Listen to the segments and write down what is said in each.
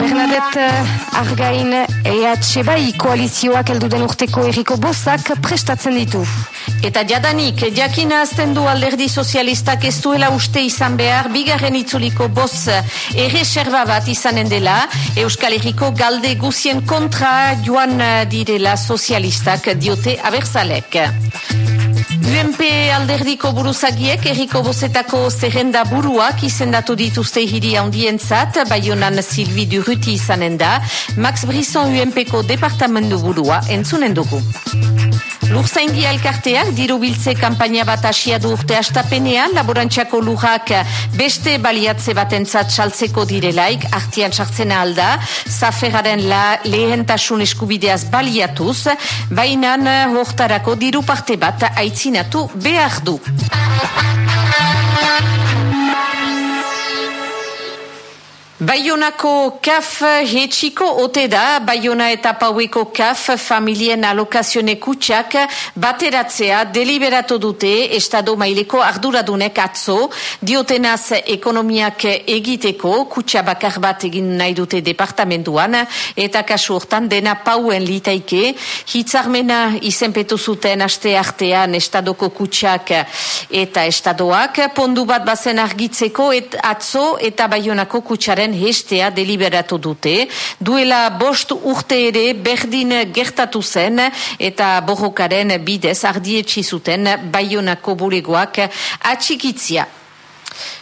Bernadette Argain EH bai koalizioak elduden urteko erriko bozak prestatzen ditu. Eta jadanik, jakina azten du alderdi sozialistak ez duela uste izan behar, bigarren itzuliko boz erreserba bat izanen dela, Euskal Herriko galde guzien kontra joan direla sozialistak diote abertzalek. UNP alderdiko buruzagiek erriko bozetako zerrenda buruak izendatu dituzte hiri handientzat, baionan Silvi Duruti izanen da, Max Brisson UNPko departamendu burua entzunen dugu. Lurzaingi elkarteak diru biltze kampaina bat asia du urte astapenean, laborantxako lujak beste baliatze batentzat saltzeko direlaik, artian sartzena alda, zaferaren la lehentasun eskubideaz baliatuz, bainan hortarako diru parte bat aitzinatu behar du. Baionako kaf hetxiko ote da, Baiona eta Paueko kaf familien alokazione kutsak bateratzea deliberatu dute estado maileko arduradunek atzo, diotenaz ekonomiak egiteko kutsa bakar bat egin nahi dute departamentuan, eta kasu hortan dena pauen litaike, hitzarmena izenpetu zuten aste artean estadoko kutsak eta estadoak, pondu bat bazen argitzeko et atzo eta Baionako kutsaren hestea deliberatu dute. Duela bost urte ere berdin gertatu zen eta borrokaren bidez ardietsi zuten baionako bulegoak atxikitzia.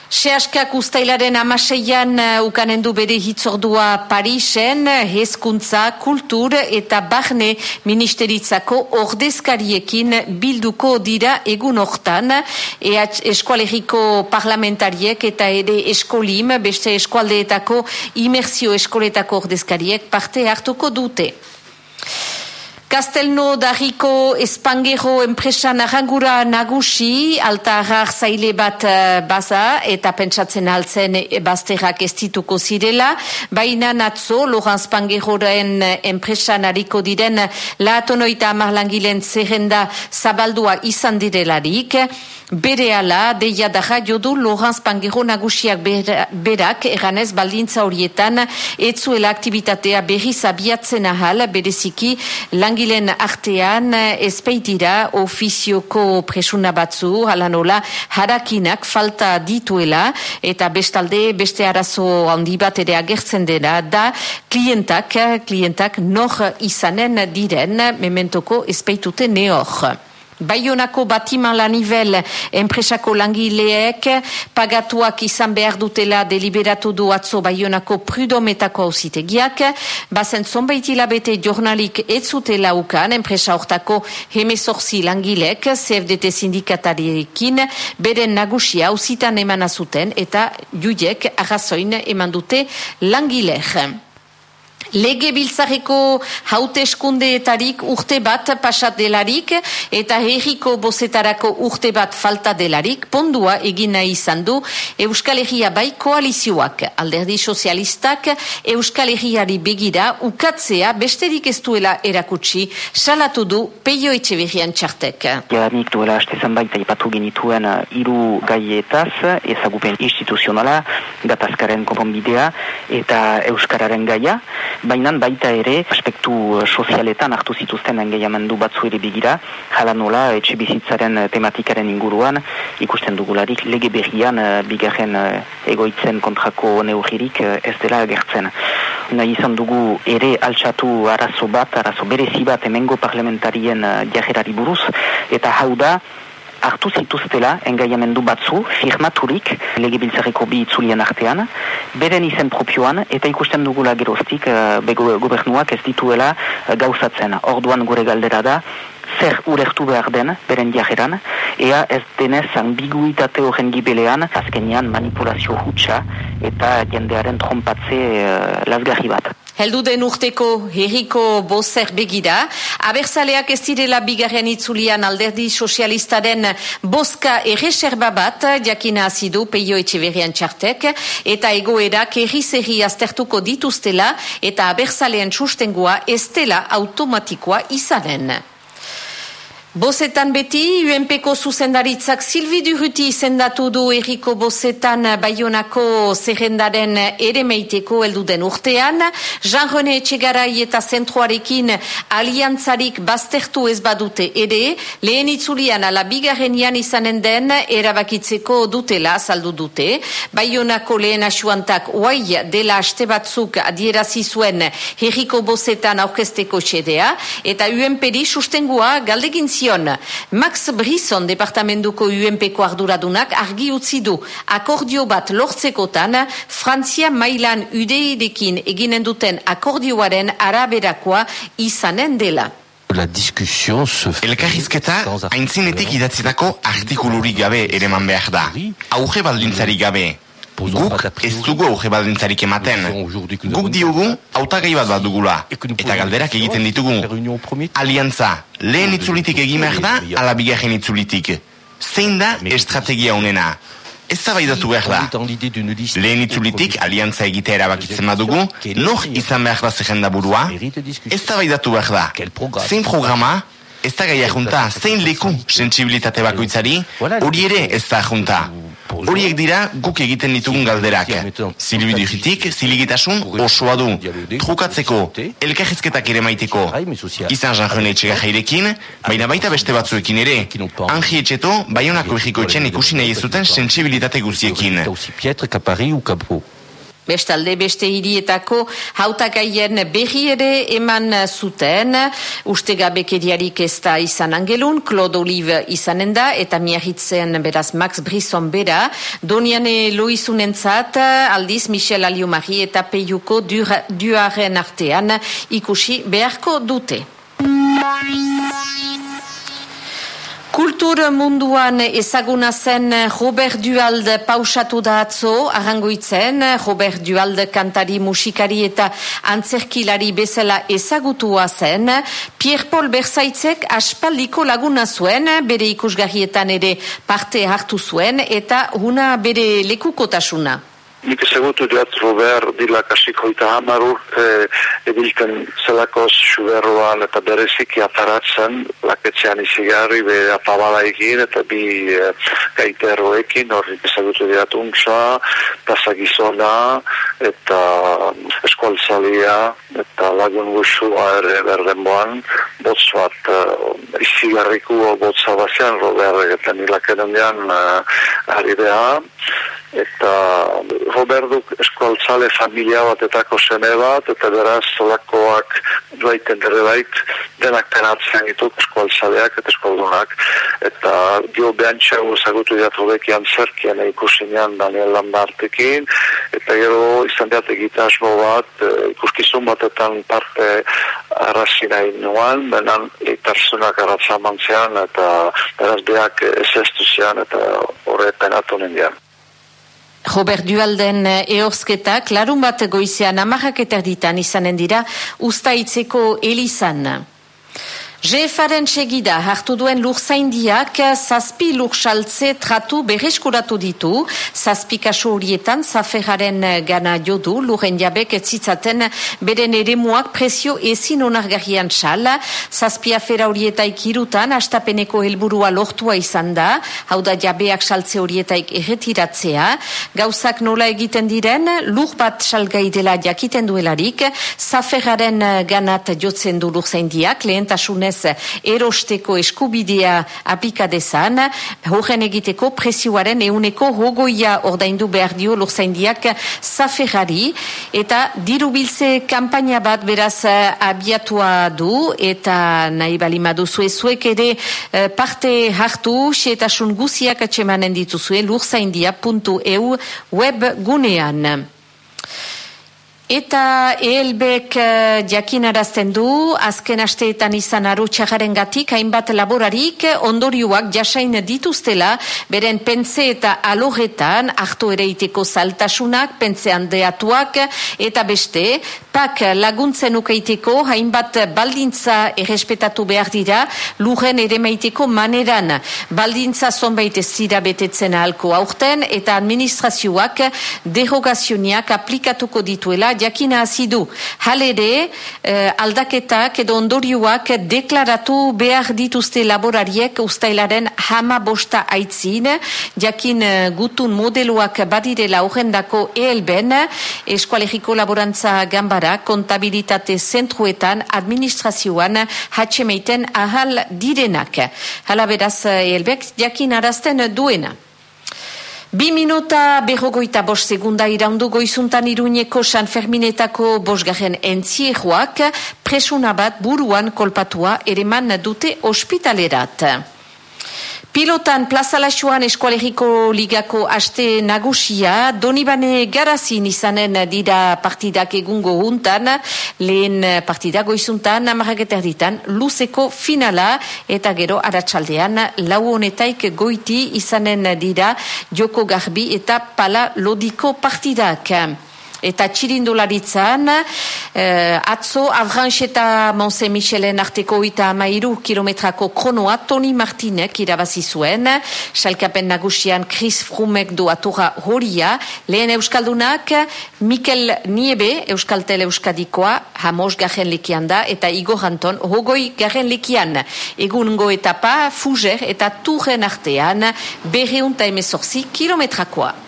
Seaskak ustailaren amaseian uh, ukanen du bere hitzordua Parisen, hezkuntza, kultur eta barne ministeritzako ordezkariekin bilduko dira egun hortan. Eat eskualeriko parlamentariek eta ere eskolim, beste eskualdeetako imersio eskoletako ordezkariek parte hartuko dute. Kastelno dariko espangero enpresa narangura nagusi, alta agar zaile bat uh, baza eta pentsatzen altzen bazterrak ez dituko zirela. Baina natzo, Lorenz Pangeroren enpresa nariko diren laatonoita amar langilen zerrenda zabaldua izan direlarik. Bere ala, deia daja jodu Lorenz Pangero nagusiak berak eganez baldintza horietan etzuela aktivitatea berriz abiatzen ahal, bereziki langilen artean ezpeitira ofizioko presuna batzu, hala nola, harakinak falta dituela, eta bestalde, beste arazo handi bat ere agertzen dena, da klientak, klientak nor izanen diren, mementoko ezpeitute neor. Baionako batiman la nivel enpresako langileek pagatuak izan behar dutela deliberatu du atzo Baionako prudometako hausitegiak. Bazen zonbait hilabete jornalik ez zutela ukan enpresa hortako hemezorzi langilek CFDT sindikatariekin beren nagusia hausitan eman azuten eta juiek arrazoin eman dute langilek. Lege biltzareko haute urte bat pasat delarik eta herriko bozetarako urte bat falta delarik. Pondua egina izan du Euskal Herria bai koalizioak. Alderdi sozialistak Euskal Herriari begira ukatzea besterik ez duela erakutsi. Salatu du peio etxe berrian txartek. Jadanik duela astezan baita ipatu genituen uh, hiru gaietaz ezagupen instituzionala gatazkaren konponbidea eta Euskararen gaia baina baita ere aspektu eh, sozialetan hartu zituzten engeiamendu batzu ere bigira, jala nola etxe bizitzaren eh, tematikaren inguruan ikusten dugularik lege berrian eh, bigarren egoitzen kontrako neugierik ez dela agertzen. Nahi izan dugu ere altxatu arazo bat, arazo berezi bat emengo parlamentarien jajerari buruz, eta hau da, hartu zituztela engaiamendu batzu firmaturik legibiltzareko bi itzulien artean, beren izen propioan eta ikusten dugula geroztik uh, gobernuak ez dituela uh, gauzatzen. Orduan gure galdera da, zer urertu behar den, beren diajeran, ea ez denez ambiguitate horren gibelean, azkenian manipulazio hutsa eta jendearen trompatze uh, lasgarri bat. Heldu den urteko herriko bozer begira, abertzaleak ez direla bigarren itzulian alderdi sozialistaren boska erreserba bat, jakina azidu peio etxeverian txartek, eta egoerak erri aztertuko dituztela, eta abertzaleen sustengoa ez dela automatikoa izanen. Bozetan beti, UNPko zuzendaritzak Silvi Durruti izendatu du erriko bozetan baionako zerrendaren ere meiteko elduden urtean. Jean-René Etxegarai eta zentroarekin aliantzarik baztertu ez badute ere, lehen itzulian ala bigarrenian izanen den erabakitzeko dutela saldu dute. Baionako lehen asuantak oai dela aste batzuk adierazi zuen erriko bozetan aurkesteko txedea, eta UNPri sustengua galdegin Max Brisson departamentuko UNPko arduradunak argi utzi du akordio bat lortzekotan Frantzia mailan udeidekin eginen duten akordioaren araberakoa izanen dela. La discussion se fait... Elkarrizketa haintzinetik idatzitako artikulurik gabe ere man behar da. Auge baldintzari gabe. Guk ez dugu auge baldintzarik ematen. Guk diogu autagai bat bat dugula. Eta galderak egiten ditugu. Aliantza, lehen itzulitik egin behar da, ala bigarren itzulitik. Zein da estrategia honena? Ez da baidatu behar da. Lehen itzulitik aliantza egitea erabakitzen badugu, nor izan behar da zehen burua? Ez da baidatu behar da. Zein programa? Ez da gaia junta, zein leku sensibilitate bakoitzari, hori ere ez da junta. Horiek dira guk egiten ditugun galderak. Zilibidu egitik, ziligitasun osoa du. Trukatzeko, elkarrizketak ere maiteko. Izan janjone etxega jairekin, baina baita beste batzuekin ere. Anji etxeto, baionako egiko etxen ikusi nahi ez duten sensibilitate guziekin. Bestalde beste hirietako hautakaien berri ere eman zuten, uste gabekeriarik ez da izan angelun, Claude Olive izanen da, eta miahitzen beraz Max Brisson bera, doniane loizunen zat, aldiz Michel Aliomari eta peiuko duaren artean ikusi beharko dute. Kultur munduan ezaguna zen Robert Duald pausatu da atzo, arrangoitzen, Robert Duald kantari musikari eta antzerkilari bezala ezagutua zen, Pierre-Paul Berzaitzek aspaldiko laguna zuen, bere ikusgarrietan ere parte hartu zuen, eta una bere lekukotasuna. Nik ezagutu diat Robert dila kasiko eta hamar urte edilten zelakoz suberroan eta bereziki ataratzen laketzean izigarri be apabala egin eta bi e, gaiterroekin hori ezagutu diat unksa, tasagizona eta eskualtzalia eta lagun guzua ere berdenboan botz bat uh, izigarriku botza bazian Robert eta nilak edan uh, ari beha eta Roberduk eskualtzale familia batetako seme bat, eta beraz zolakoak duaiten dere denak tenatzen ditu eskualtzaleak eta eskualdunak. Eta dio behantxa zagutu diat hobekian zerkian ikusinean Daniel Lambartekin, eta gero izan diat egitasmo bat, e, ikuskizun batetan parte arrazi nuan, benan itarzunak arratzamantzean, eta beraz beak ez eta horretan atunen dian. Robert Dualden eh, eorsketak larun bat goizean amarrak eterditan izanen dira ustaitzeko elizan. Jefaren segida hartu duen lurzaindiak zazpi lursaltze tratu berreskuratu ditu, zazpi kaso horietan zaferaren gana jodu lurren jabek etzitzaten beren ere muak presio ezin onargarrian txal, zazpi afera horietaik irutan astapeneko helburua lortua izan da, hau da jabeak saltze horietaik erretiratzea, gauzak nola egiten diren, lur bat salgai dela jakiten duelarik, zaferaren ganat jotzen du lurzaindiak, lehentasune erosteko eskubidea apikadezan, horren egiteko presioaren euneko hogoia ordaindu behar dio lurzaindiak zaferari, eta dirubiltze kampaina bat beraz eh, abiatua du, eta nahi balimadu zuezuek ere eh, parte hartu, xetasun guziak atxemanen dituzue lurzaindia.eu web gunean. Eta ELBek uh, jakinarazten du, azken asteetan izan arutxagaren gatik, hainbat laborarik ondorioak jasain dituztela, beren pentze eta alogetan, hartu ere iteko zaltasunak, pentze handeatuak, eta beste, pak laguntzen ukaiteko, hainbat baldintza errespetatu behar dira, lujen ere maiteko maneran, baldintza zonbait ez zira betetzen ahalko aurten, eta administrazioak derogazioniak aplikatuko dituela, jakina azidu. Halere, eh, aldaketak edo ondorioak deklaratu behar dituzte laborariek ustailaren hama bosta aitzin, jakin eh, gutun modeluak badirela horrendako ELBen, eskualegiko laborantza gambara, kontabilitate zentruetan, administrazioan, hatxemeiten ahal direnak. Hala beraz, ELBek jakin arazten duena. Bi minuta berrogoita bos segunda iraundu goizuntan iruñeko San Ferminetako bosgarren entziejoak presuna bat buruan kolpatua ereman dute ospitalerat. Pilotan plazalaxuan eskualeriko ligako aste nagusia, Donibane Garazin izanen dira partidak egungo juntan, lehen partidak goizuntan, amaraketer ditan, luzeko finala, eta gero aratsaldean lau honetaik goiti izanen dira, joko garbi eta pala lodiko partidak. Eta txirindularitzan, eh, atzo Avranx eta Monse Michelen arteko eta amairu kilometrako kronoa Toni Martinek irabazi zuen. Salkapen nagusian Chris Frumek du atura horia. Lehen Euskaldunak, Mikel Niebe, Euskaltel Euskadikoa, Hamos garen likian da, eta Igor Anton, hogoi garen likian. Egungo etapa, Fuger eta Turen artean, berreunta emezorzi kilometrakoa.